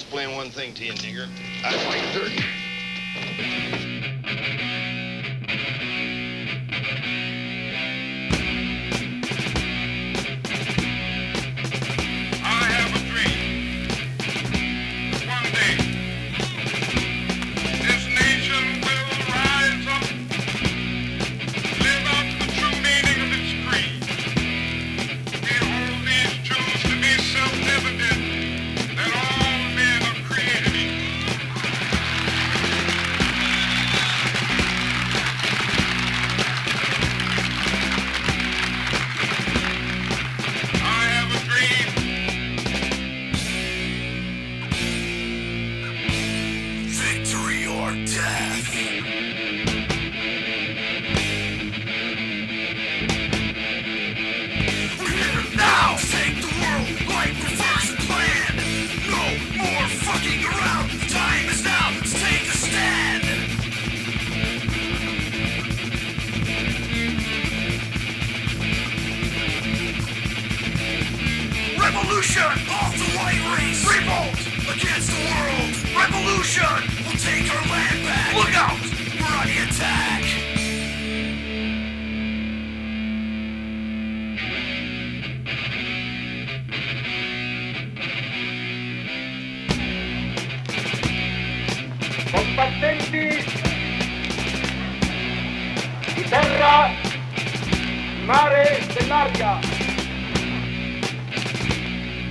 explain one thing to you, nigger. I like turkey. Revolution of the white race. Revolt against the world. Revolution. We'll take our land back. Look out. We're on the attack. combattenti di terra, mare, dell'aria,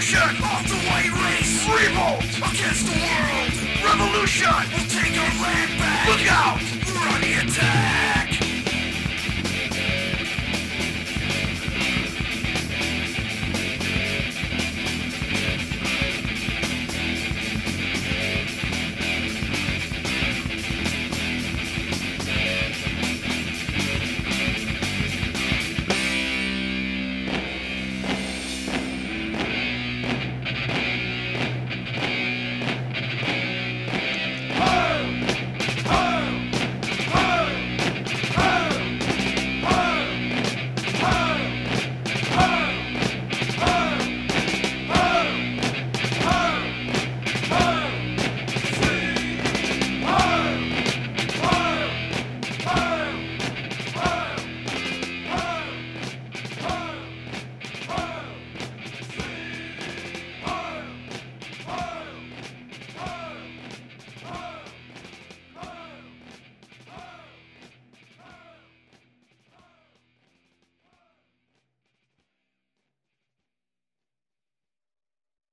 Revolution of the white race! Revolt against the world! Revolution! We'll take our land back! Look out! We're on the attack!